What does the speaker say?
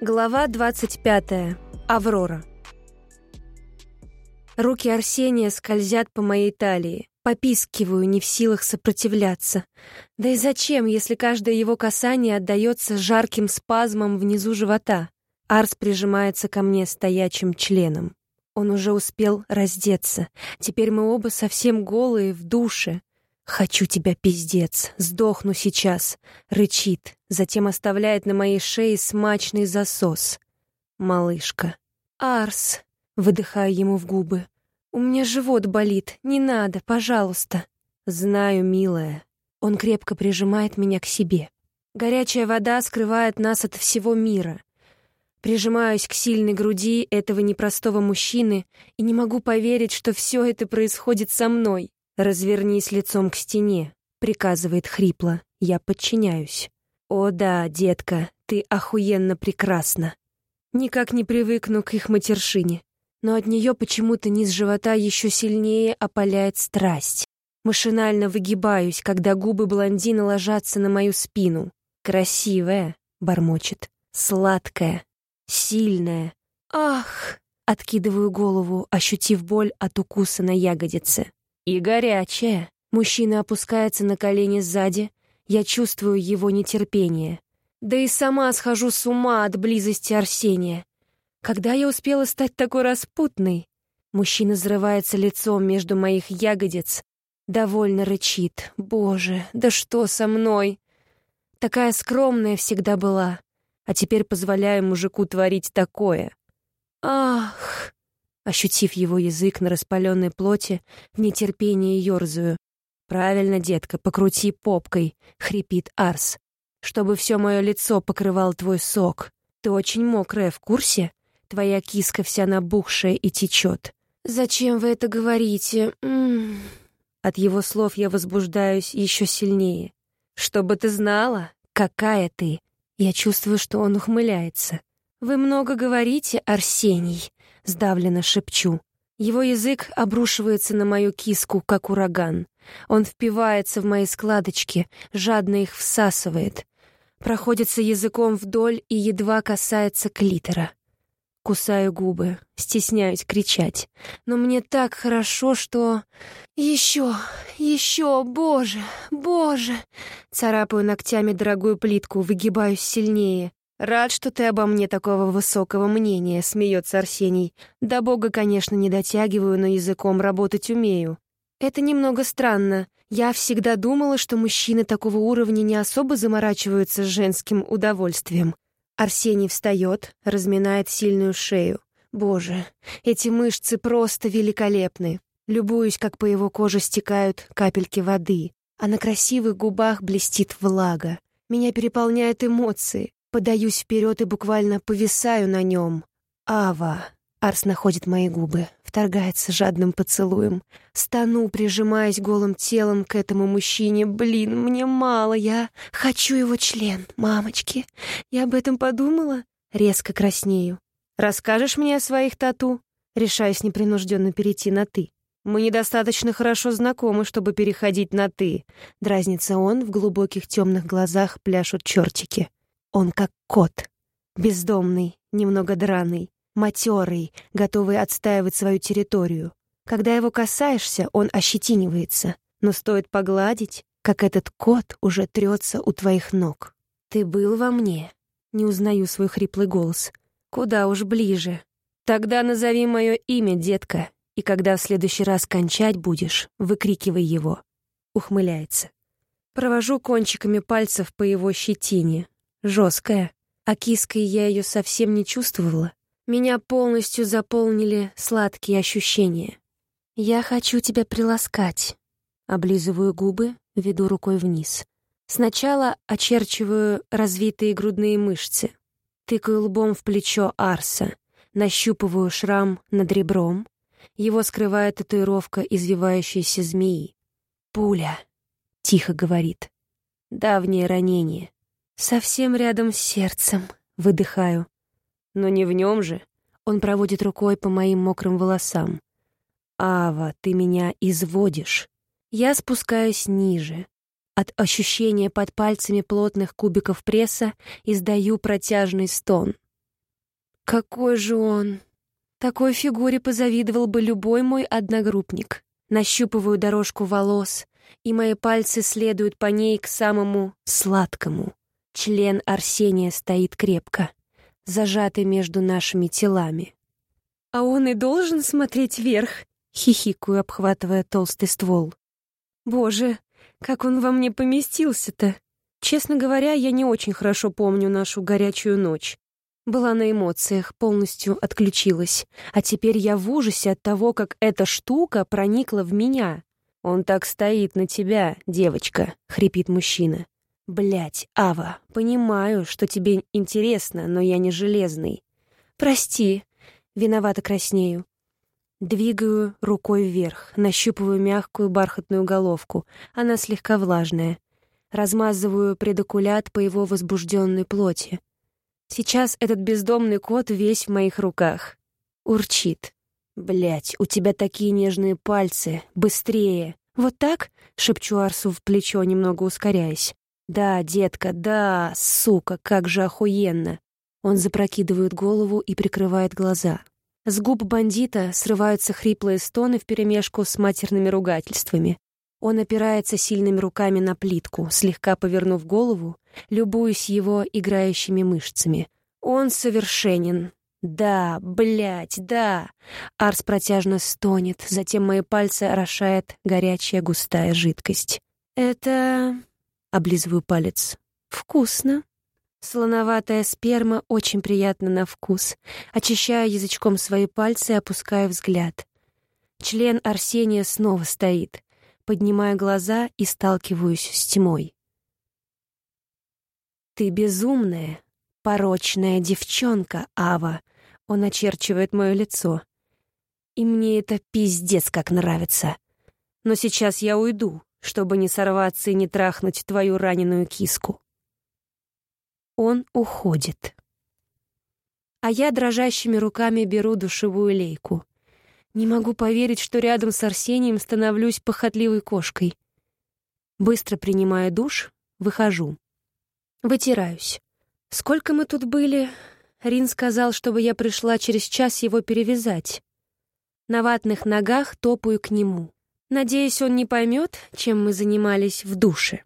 Глава 25. Аврора. Руки Арсения скользят по моей талии. Попискиваю, не в силах сопротивляться. Да и зачем, если каждое его касание отдается жарким спазмом внизу живота? Арс прижимается ко мне стоячим членом. Он уже успел раздеться. Теперь мы оба совсем голые в душе. «Хочу тебя, пиздец, сдохну сейчас», — рычит, затем оставляет на моей шее смачный засос. «Малышка». «Арс», — выдыхаю ему в губы, — «у меня живот болит, не надо, пожалуйста». «Знаю, милая». Он крепко прижимает меня к себе. Горячая вода скрывает нас от всего мира. Прижимаюсь к сильной груди этого непростого мужчины и не могу поверить, что все это происходит со мной. «Развернись лицом к стене», — приказывает хрипло. Я подчиняюсь. «О да, детка, ты охуенно прекрасна». Никак не привыкну к их матершине. Но от нее почему-то низ живота еще сильнее опаляет страсть. Машинально выгибаюсь, когда губы блондина ложатся на мою спину. «Красивая», — бормочет. «Сладкая. Сильная. Ах!» Откидываю голову, ощутив боль от укуса на ягодице. И горячая. Мужчина опускается на колени сзади. Я чувствую его нетерпение. Да и сама схожу с ума от близости Арсения. Когда я успела стать такой распутной? Мужчина взрывается лицом между моих ягодиц. Довольно рычит. Боже, да что со мной? Такая скромная всегда была. А теперь позволяю мужику творить такое. Ах! Ощутив его язык на распаленной плоти, в нетерпении ерзаю. «Правильно, детка, покрути попкой», — хрипит Арс. «Чтобы все мое лицо покрывал твой сок. Ты очень мокрая, в курсе? Твоя киска вся набухшая и течет». «Зачем вы это говорите?» М -м -м. От его слов я возбуждаюсь еще сильнее. «Чтобы ты знала, какая ты!» Я чувствую, что он ухмыляется. «Вы много говорите, Арсений», Сдавленно шепчу. Его язык обрушивается на мою киску, как ураган. Он впивается в мои складочки, жадно их всасывает. Проходится языком вдоль и едва касается клитора. Кусаю губы, стесняюсь кричать. Но мне так хорошо, что... Еще, еще, боже, боже! Царапаю ногтями дорогую плитку, выгибаюсь сильнее. «Рад, что ты обо мне такого высокого мнения», — смеется Арсений. «До бога, конечно, не дотягиваю, но языком работать умею». «Это немного странно. Я всегда думала, что мужчины такого уровня не особо заморачиваются с женским удовольствием». Арсений встает, разминает сильную шею. «Боже, эти мышцы просто великолепны. Любуюсь, как по его коже стекают капельки воды, а на красивых губах блестит влага. Меня переполняют эмоции. Подаюсь вперед и буквально повисаю на нем. «Ава!» Арс находит мои губы, вторгается жадным поцелуем. Стану, прижимаясь голым телом к этому мужчине. Блин, мне мало, я хочу его член, мамочки. Я об этом подумала? Резко краснею. «Расскажешь мне о своих тату?» Решаюсь непринужденно перейти на «ты». «Мы недостаточно хорошо знакомы, чтобы переходить на «ты». Дразнится он, в глубоких темных глазах пляшут чертики. Он как кот. Бездомный, немного драный, матерый, готовый отстаивать свою территорию. Когда его касаешься, он ощетинивается. Но стоит погладить, как этот кот уже трется у твоих ног. «Ты был во мне?» Не узнаю свой хриплый голос. «Куда уж ближе. Тогда назови мое имя, детка, и когда в следующий раз кончать будешь, выкрикивай его». Ухмыляется. Провожу кончиками пальцев по его щетине, жесткая, а киской я ее совсем не чувствовала. Меня полностью заполнили сладкие ощущения. «Я хочу тебя приласкать». Облизываю губы, веду рукой вниз. Сначала очерчиваю развитые грудные мышцы. Тыкаю лбом в плечо Арса. Нащупываю шрам над ребром. Его скрывает татуировка извивающейся змеи. «Пуля», — тихо говорит. «Давнее ранение. Совсем рядом с сердцем, выдыхаю. Но не в нем же. Он проводит рукой по моим мокрым волосам. «Ава, ты меня изводишь». Я спускаюсь ниже. От ощущения под пальцами плотных кубиков пресса издаю протяжный стон. Какой же он! Такой фигуре позавидовал бы любой мой одногруппник. Нащупываю дорожку волос, и мои пальцы следуют по ней к самому сладкому. Член Арсения стоит крепко, зажатый между нашими телами. «А он и должен смотреть вверх», — хихикаю, обхватывая толстый ствол. «Боже, как он во мне поместился-то!» Честно говоря, я не очень хорошо помню нашу горячую ночь. Была на эмоциях, полностью отключилась. А теперь я в ужасе от того, как эта штука проникла в меня. «Он так стоит на тебя, девочка», — хрипит мужчина. Блять, Ава, понимаю, что тебе интересно, но я не железный. Прости, виновато краснею. Двигаю рукой вверх, нащупываю мягкую бархатную головку. Она слегка влажная. Размазываю предокулят по его возбужденной плоти. Сейчас этот бездомный кот весь в моих руках. Урчит. Блять, у тебя такие нежные пальцы. Быстрее. Вот так? Шепчу Арсу в плечо, немного ускоряясь. Да, детка, да, сука, как же охуенно. Он запрокидывает голову и прикрывает глаза. С губ бандита срываются хриплые стоны вперемешку с матерными ругательствами. Он опирается сильными руками на плитку, слегка повернув голову, любуясь его играющими мышцами. Он совершенен. Да, блядь, да. Арс протяжно стонет, затем мои пальцы орошает горячая густая жидкость. Это... Облизываю палец. Вкусно. Слоноватая сперма очень приятна на вкус. Очищаю язычком свои пальцы и опускаю взгляд. Член Арсения снова стоит. Поднимаю глаза и сталкиваюсь с тьмой. «Ты безумная, порочная девчонка, Ава!» Он очерчивает мое лицо. «И мне это пиздец как нравится. Но сейчас я уйду, чтобы не сорваться и не трахнуть твою раненую киску». Он уходит. А я дрожащими руками беру душевую лейку. Не могу поверить, что рядом с Арсением становлюсь похотливой кошкой. Быстро принимая душ, выхожу. Вытираюсь. Сколько мы тут были? Рин сказал, чтобы я пришла через час его перевязать. На ватных ногах топаю к нему. Надеюсь, он не поймет, чем мы занимались в душе.